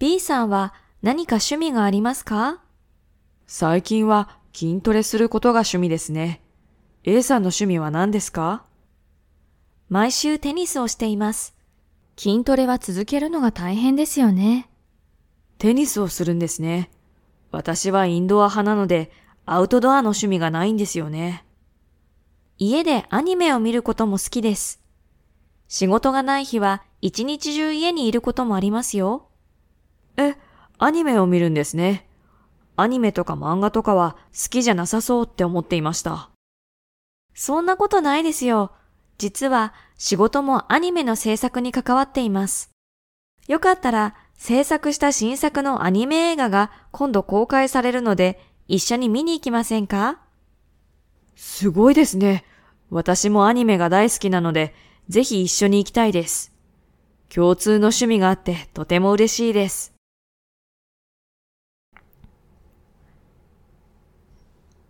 B さんは何か趣味がありますか？最近は筋トレすることが趣味ですね。A さんの趣味は何ですか？毎週テニスをしています。筋トレは続けるのが大変ですよね。テニスをするんですね。私はインドア派なので、アウトドアの趣味がないんですよね。家でアニメを見ることも好きです。仕事がない日は一日中家にいることもありますよ。アニメを見るんですね。アニメとか漫画とかは好きじゃなさそうって思っていました。そんなことないですよ。実は仕事もアニメの制作に関わっています。よかったら制作した新作のアニメ映画が今度公開されるので一緒に見に行きませんか？すごいですね。私もアニメが大好きなので、ぜひ一緒に行きたいです。共通の趣味があってとても嬉しいです。